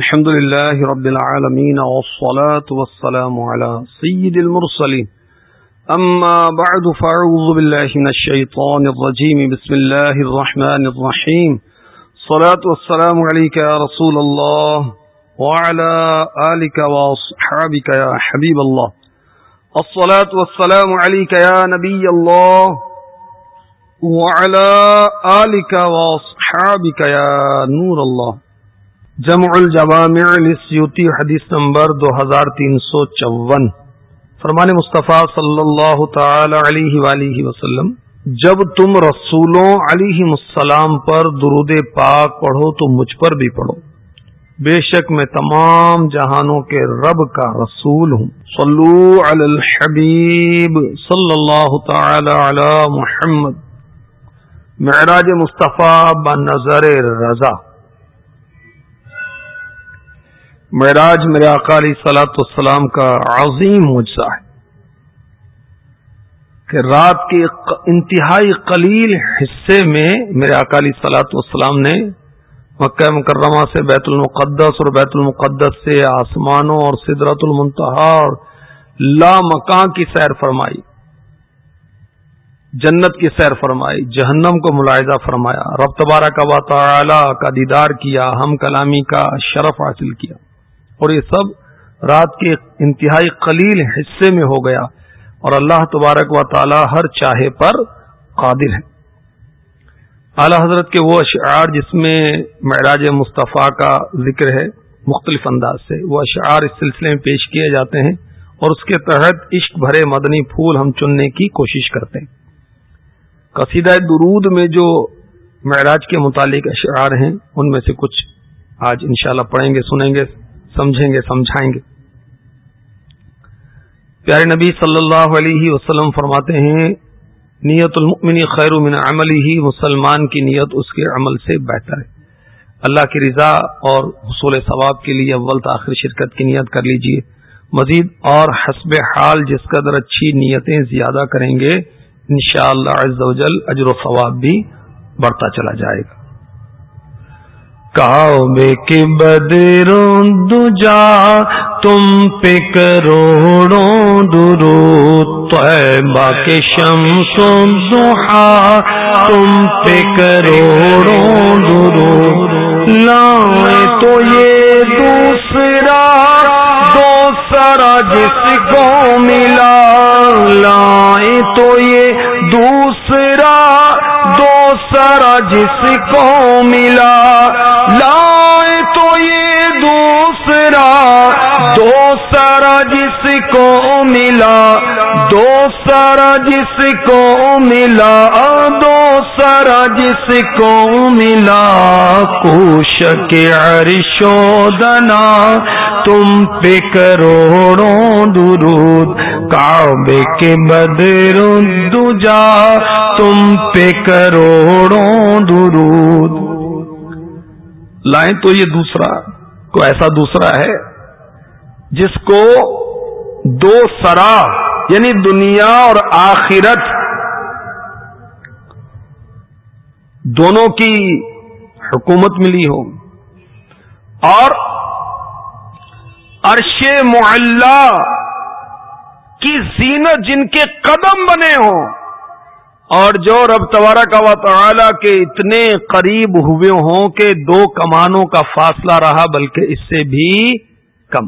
الحمد لله رب العالمين والصلاة والسلام على سيد المرسلين. أما بعد، فأعوذ بالله من الشيطان الرجيم. بسم الله الرحمن الرحيم. صلاة والسلام عليك يا رسول الله وعلى آلك وصحابك يا حبيب الله. الصلاة والسلام عليك يا نبي الله وعلى آلك وصحابك يا نور الله. جمع الجوامع للسیوتی حدیث نمبر دو ہزار تین سو چون۔ فرمان مصطفیٰ صلی اللہ تعالی علیہ وآلہ وسلم، جب تم رسولوں علیہ السلام پر درود پاک پڑھو تو مجھ پر بھی پڑھو۔ بے شک میں تمام جہانوں کے رب کا رسول ہوں۔ صلو علی الحبیب صلی اللہ تعالی علی محمد۔ معراج مصطفیٰ بنظر رضا۔ معراج میرے اقالی سلاۃ والسلام کا عظیم مجزہ ہے کہ رات کے انتہائی قلیل حصے میں میرے اکالی سلاۃ والسلام نے مکہ مکرمہ سے بیت المقدس اور بیت المقدس سے آسمانوں اور سدرت المنتہا اور لا مکان کی سیر فرمائی، جنت کی سیر فرمائی، جہنم کو ملاحظہ فرمایا، رب تبارہ کا تعالی کا دیدار کیا، ہم کلامی کا شرف حاصل کیا۔ اور یہ سب رات کے انتہائی قلیل حصے میں ہو گیا اور اللہ تبارک و تعالی ہر چاہے پر قادر ہے اعلی حضرت کے وہ اشعار جس میں معراج مصطفیٰ کا ذکر ہے مختلف انداز سے، وہ اشعار اس سلسلے میں پیش کیے جاتے ہیں اور اس کے تحت عشق بھرے مدنی پھول ہم چننے کی کوشش کرتے ہیں۔ قصیدہ درود میں جو معراج کے متعلق اشعار ہیں، ان میں سے کچھ آج انشاءاللہ پڑھیں گے، سنیں گے۔ سمجھیں گے، سمجھائیں گے۔ پیارے نبی صلی اللہ علیہ وسلم فرماتے ہیں، نیت المؤمن خیر من عمل ہی مسلمان کی نیت اس کے عمل سے بہتر ہے۔ اللہ کی رضا اور حصول ثواب کے لیے اول تاخیر شرکت کی نیت کر لیجیے۔ مزید اور حسب حال جس قدر اچھی نیتیں زیادہ کریں گے، انشاءاللہ شاء اللہ اجر و ثواب بھی بڑھتا چلا جائے گا۔ کعبے کے بدروں دجا، تم پہ کروڑوں درود طیبہ کے شمس و تم پہ کروڑوں درود۔ لائے تو یہ دوسرا دوسرا جس کو ملا۔ لائے تو یہ دوسرا دوسرا جس کو ملا لا کو ملا دوسرا جس کو ملا دوسرا جس کو ملا کوش کے عرشودنا تم پہ کروڑوں درود، کعبے کے بدر دجا تم پہ کروڑوں درود۔ لائیں تو یہ دوسرا کو ایسا دوسرا ہے، جس کو دو سرا یعنی دنیا اور آخرت، دونوں کی حکومت ملی ہو۔ اور عرش معلہ کی زینت جن کے قدم بنے ہوں، اور جو رب تبارہ کا و تعالی کے اتنے قریب ہوئے ہوں کہ دو کمانوں کا فاصلہ رہا، بلکہ اس سے بھی کم۔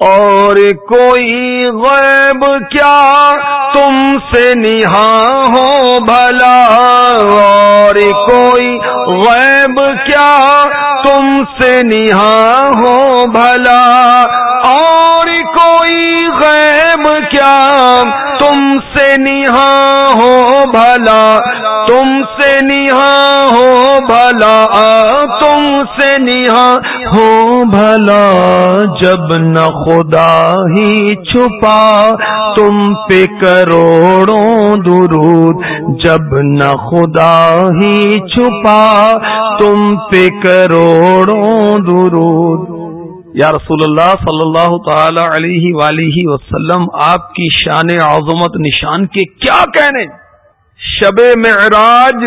اور کوئی غیب کیا تم سے نہا ہو بھلا؟ اور کوئی غیب کیا تم سے نہا ہو بھلا؟ اور کوئی غیب کیا تم سے نہا ہو بھلا؟ تم سے نہا ہو بھلا؟ سے نہا ہو بھلا جب نہ خدا ہی چھپا، تم پہ کروڑوں درود۔ جب نہ خدا ہی چھپا، تم پہ کروڑوں درود۔ یا رسول اللہ صلی اللہ تعالی علیہ ولیہ وسلم، آپ کی شان عظمت نشان کے کیا کہنے؟ شب معراج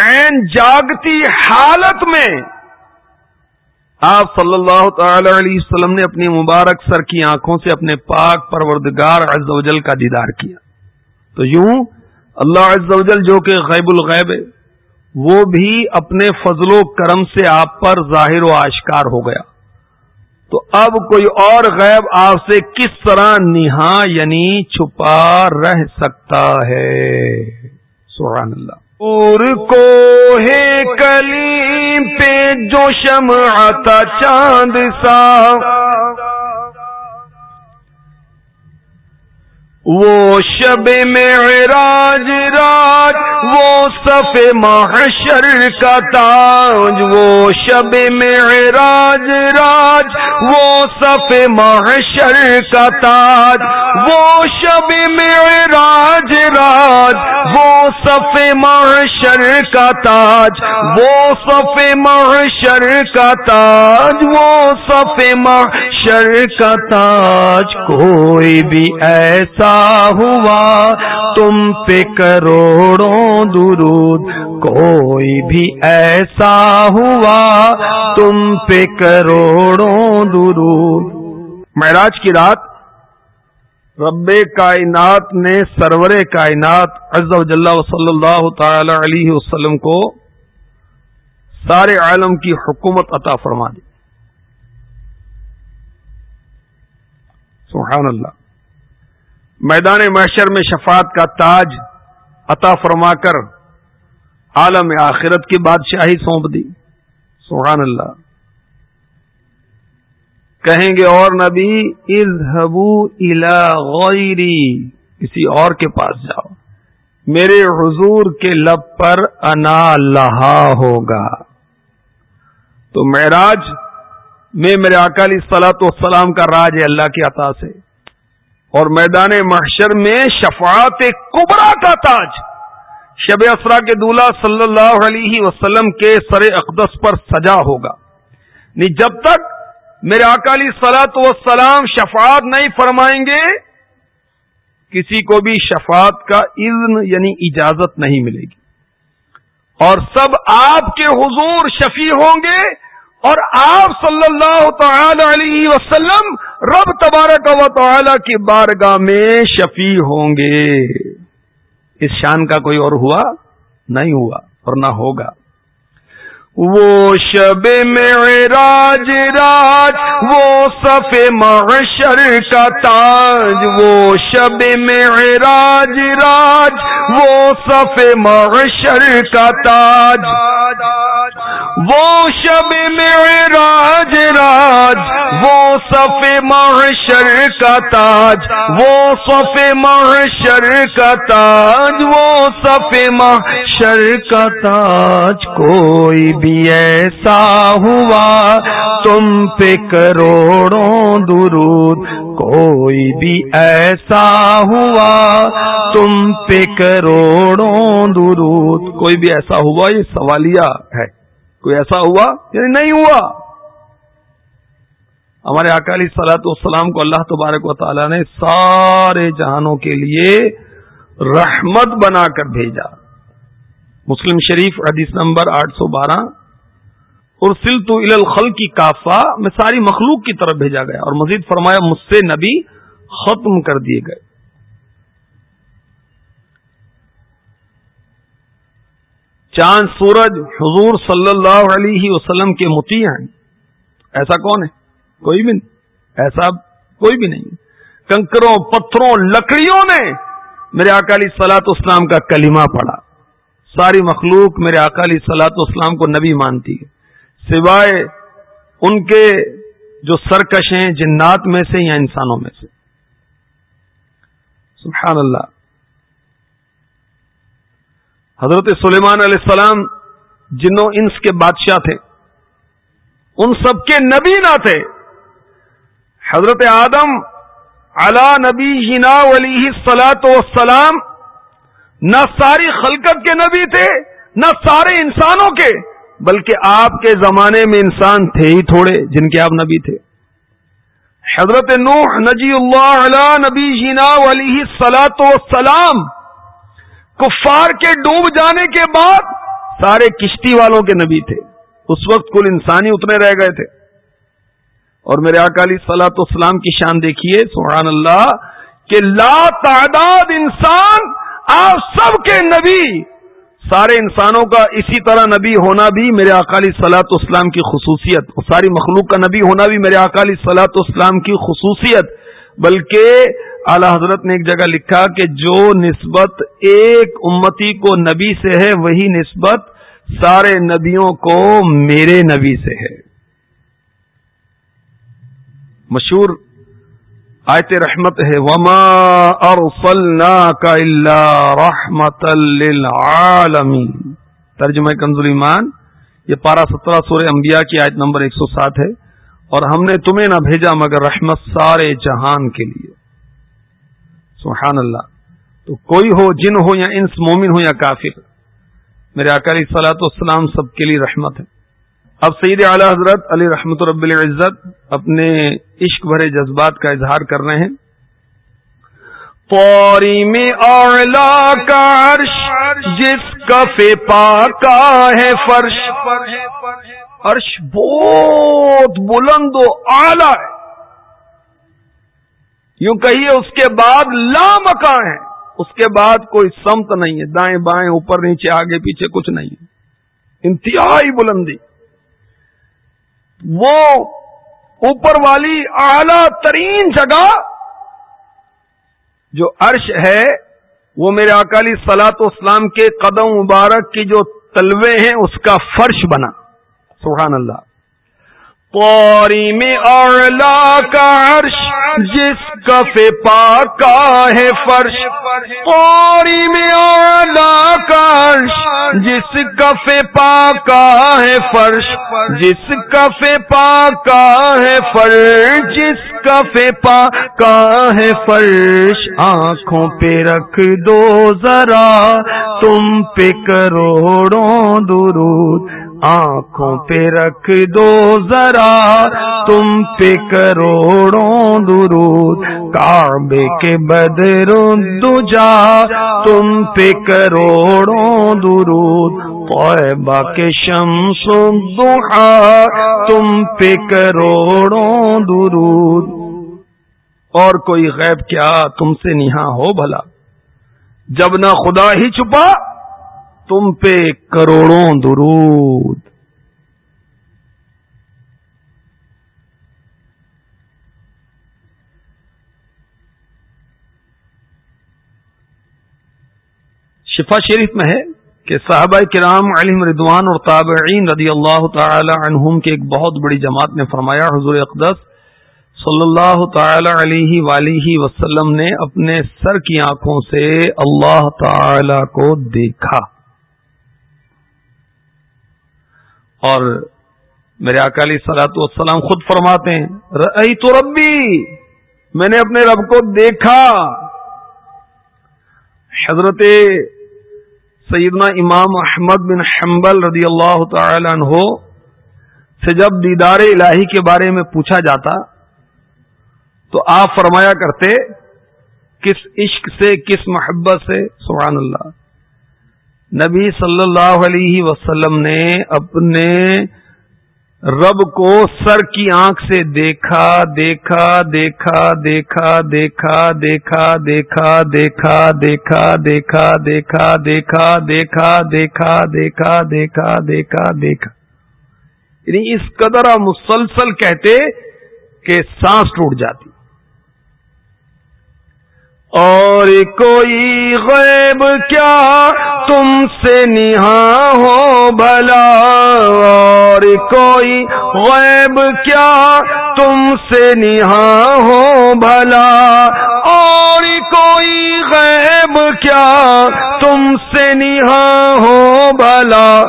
این جاگتی حالت میں آپ صلی اللہ تعالی علیہ وسلم نے اپنی مبارک سر کی آنکھوں سے اپنے پاک پروردگار عز و جل کا دیدار کیا۔ تو یوں اللہ عز و جل جو کہ غیب الغیب ہے، وہ بھی اپنے فضل و کرم سے آپ پر ظاہر و آشکار ہو گیا۔ تو اب کوئی اور غیب آپ سے کس طرح نہا یعنی چھپا رہ سکتا ہے؟ سبحان اللہ۔ اور کو ہے کلیم پہ جو شمع آتا چاند سا وہ شب میں راج راج وہ صف محشر کا تاج، وہ شب میں راج راج وہ صف محشر کا تاج، وہ شب میں راج راج وہ صف محشر کا تاج، وہ صف محشر کا تاج، وہ صف محشر کا تاج، کوئی بھی ایسا ہوا۔ تم پہ کروڑوں درود، کوئی بھی ایسا ہوا۔ تم پہ کروڑوں درود۔ معراج کی رات، رب کائنات نے سرور کائنات، عز و جل صلی اللہ تعالی علیہ وسلم کو سارے عالم کی حکومت عطا فرما دی۔ سبحان اللہ۔ میدان محشر میں شفاعت کا تاج عطا فرما کر عالم آخرت کی بادشاہی سونپ دی۔ سبحان اللہ۔ کہیں گے اور نبی اظہبو الا غیری۔ کسی اور کے پاس جاؤ۔ میرے حضور کے لب پر انا لہا ہوگا۔ تو معراج میں میرے اکالی سلاط والسلام کا راج ہے اللہ کی عطا سے۔ اور میدان محشر میں شفاعت کبرا کا تاج۔ شب اسرا کے دولہ صلی اللہ علیہ وسلم کے سر اقدس پر سجا ہوگا۔ نہیں، جب تک میرے اکالی سلاط و سلام شفاعت نہیں فرمائیں گے، کسی کو بھی شفاعت کا اذن یعنی اجازت نہیں ملے گی۔ اور سب آپ کے حضور شفیع ہوں گے اور آپ صلی اللہ تعالی علیہ وسلم رب تبارک و تعالی کی بارگاہ میں شفیع ہوں گے۔ اس شان کا کوئی اور ہوا؟ نہیں ہوا اور نہ ہوگا۔ وہ شب میں راج راج وہ صف محشر کا تاج۔ وہ شب میں راج راج وہ صف محشر کا تاج۔ وہ شب میں راج راج وہ صف محشر کا تاج، وہ صف محشر کا تاج، وہ صف محشر کا تاج، کوئی بھی ایسا ہوا تم پہ کروڑوں درود، کوئی بھی ایسا ہوا تم پہ کروڑوں درود، کوئی بھی ایسا ہوا، یہ سوالیہ ہے۔ کوئی ایسا ہوا؟ یعنی نہیں ہوا۔ ہمارے اکالی سلاط والسلام کو اللہ تبارک و تعالی نے سارے جہانوں کے لیے رحمت بنا کر بھیجا۔ مسلم شریف حدیث نمبر آٹھ سو بارہ۔ اور سل تو الخل کی کافا، میں ساری مخلوق کی طرف بھیجا گیا اور مزید فرمایا، مجھ سے نبی ختم کر دیے گئے۔ چاند سورج حضور صلی اللہ علیہ وسلم کے متی ہیں۔ ایسا کون ہے؟ کوئی بھی نہیں۔ ایسا کوئی بھی نہیں۔ کنکروں، پتھروں، لکڑیوں نے میرے اکالی سلاط اسلام کا کلمہ پڑھا۔ ساری مخلوق میرے اکالی سلاط اسلام کو نبی مانتی ہے۔ سوائے ان کے جو سرکش ہیں، جنات میں سے یا انسانوں میں سے۔ سبحان اللہ۔ حضرت سلیمان علیہ السلام جنوں انس کے بادشاہ تھے، ان سب کے نبی نہ تھے۔ حضرت آدم علا نبی ہنا علی سلاۃ وسلام نہ ساری خلقت کے نبی تھے، نہ سارے انسانوں کے، بلکہ آپ کے زمانے میں انسان تھے ہی تھوڑے جن کے آپ نبی تھے۔ حضرت نوح نجی اللہ علا نبی ہنا علی سلاۃ وسلام کفار کے ڈوب جانے کے بعد سارے کشتی والوں کے نبی تھے۔ اس وقت کل انسانی اتنے رہ گئے تھے۔ اور میرے اکالی سلاۃ اسلام کی شان دیکھیے، سبحان اللہ، کہ لا تعداد انسان، آپ سب کے نبی، سارے انسانوں کا اسی طرح نبی ہونا بھی میرے اکالی سلاط اسلام کی خصوصیت ساری مخلوق کا نبی ہونا بھی میرے اکالی سلاط اسلام کی خصوصیت، بلکہ اعلی حضرت نے ایک جگہ لکھا کہ جو نسبت ایک امتی کو نبی سے ہے، وہی نسبت سارے نبیوں کو میرے نبی سے ہے۔ مشہور آیت رحمت ہے، وما کا اللہ رحمت للعالمین ترجمہ کنز ایمان، یہ پارہ سترہ سورہ انبیاء کی آیت نمبر ایک سو سات ہے۔ اور ہم نے تمہیں نہ بھیجا مگر رحمت سارے جہان کے لیے۔ سبحان اللہ۔ تو کوئی ہو جن ہو یا انس، مومن ہو یا کافر، میرے آکاری سلاۃ والسلام سب کے لیے رحمت ہے۔ اب سعید اعلی حضرت علی رحمت رب العزت اپنے عشق بھرے جذبات کا اظہار کر رہے ہیں۔ پوری میں کا عرش، جس کفے پا کا ہے فرش۔ عرش بہت بلند و اعلی ہے۔ یوں کہیے اس کے بعد مکان ہے۔ اس کے بعد کوئی سمت نہیں ہے۔ دائیں بائیں، اوپر نیچے، آگے پیچھے کچھ نہیں ہے۔ انتہائی بلندی۔ وہ اوپر والی اعلی ترین جگہ جو عرش ہے، وہ میرے اکالی سلاط اسلام کے قدم مبارک کی جو تلوے ہیں، اس کا فرش بنا۔ سبحان اللہ۔ پوری میں کا عرش، جس کفے پا کا ہے فرش، پوری میں کا عرش۔ جس کفے پا کا ہے فرش، جس کفے پا کا ہے فرش، جس کفے پا کا ہے فرش۔ آنکھوں پہ رکھ دو ذرا، تم پہ کروڑوں درود۔ آنکھوں پہ رکھ دو ذرا، تم پہ کروڑوں درود، کعبے کے بدر دجا، تم پہ کروڑوں درود طیبہ کے شمس دعا تم پہ کروڑوں درود۔ اور کوئی غیب کیا تم سے نہا ہو بھلا؟ جب نہ خدا ہی چھپا تم پہ کروڑوں درود۔ شفا شریف میں ہے کہ صحابہ کرام علم ردوان اور تابعین رضی اللہ تعالی عنہم کے ایک بہت بڑی جماعت نے فرمایا، حضور اقدس صلی اللہ تعالی علیہ ولیہ وسلم نے اپنے سر کی آنکھوں سے اللہ تعالی کو دیکھا۔ اور میرے اکالی سلاط والسلام خود فرماتے ہیں رئی تو ربی، میں نے اپنے رب کو دیکھا۔ حضرت سیدنا امام احمد بن حنبل رضی اللہ تعالی عنہ سے جب دیدار الہی کے بارے میں پوچھا جاتا تو آپ فرمایا کرتے، کس عشق سے، کس محبت سے؟ سبحان اللہ۔ نبی صلی اللہ علیہ وسلم نے اپنے رب کو سر کی آنکھ سے دیکھا دیکھا دیکھا دیکھا دیکھا دیکھا دیکھا دیکھا دیکھا دیکھا دیکھا دیکھا دیکھا دیکھا دیکھا دیکھا دیکھا دیکھا یعنی اس قدر مسلسل کہتے کہ سانس ٹوٹ جاتی اور کوئی غیب کیا تم سے نہا ہو بھلا؟ اور کوئی غیب کیا تم سے نہا ہو بھلا؟ اور کوئی غیب کیا؟ تم سے نہا ہو بھلا،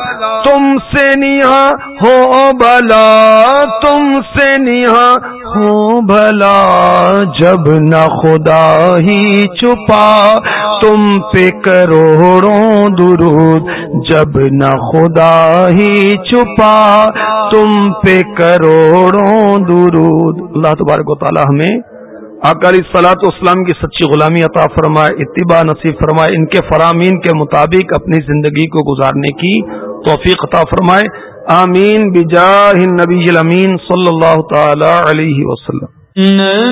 تم سے نہا ہو بھلا، تم سے نہا ہو بھلا۔ جب نہ خدا ہی چھپا، تم پہ کروڑوں درود۔ جب نہ خدا ہی چھپا، تم پہ کروڑوں درود۔ اللہ تبارک و تعالی ہمیں اکالی سلاط اسلام کی سچی غلامی عطا فرمائے، اتباع نصیب فرمائے، ان کے فرامین کے مطابق اپنی زندگی کو گزارنے کی توفیق عطا فرمائے۔ آمین، بجاہ النبی الامین صلی اللہ تعالی علیہ وسلم۔